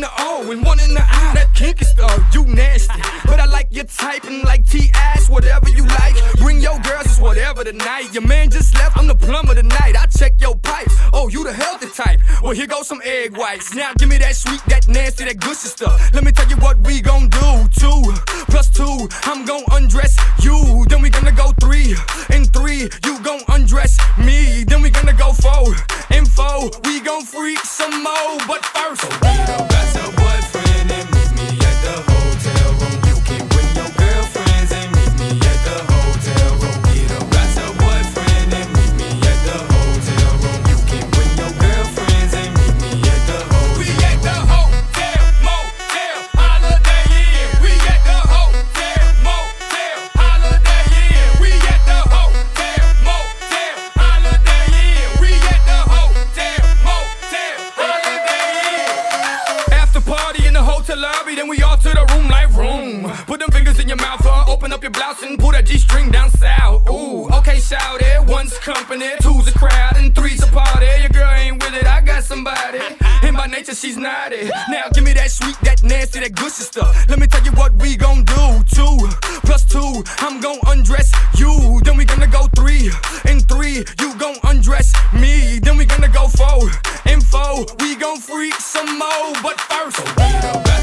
in the O and one in the I. That kinky stuff, you nasty. But I like your type and like T-ass, whatever you like. Bring your girls, it's whatever tonight. Your man just left, I'm the plumber tonight. I check your pipes. Oh, you the healthy type. Well, here goes some egg whites. Now give me that sweet, that nasty, that gushy stuff. Let me tell you what we gon' do. Two plus two, I'm gon' undress you. Then we gonna go three and three, you gon' undress me. Then we gonna go four and four, we gon' freak some more. But first, Put them fingers in your mouth, uh, open up your blouse and pull that G string down south. Ooh, okay, shout it. One's company, two's a crowd, and three's a party. Your girl ain't with it, I got somebody. And by nature, she's naughty. Now give me that sweet, that nasty, that gushy stuff. Let me tell you what we gon' do. Two plus two, I'm gon' undress you. Then we gonna go three and three, you gon' undress me. Then we gonna go four and four, we gon' freak some more. But first,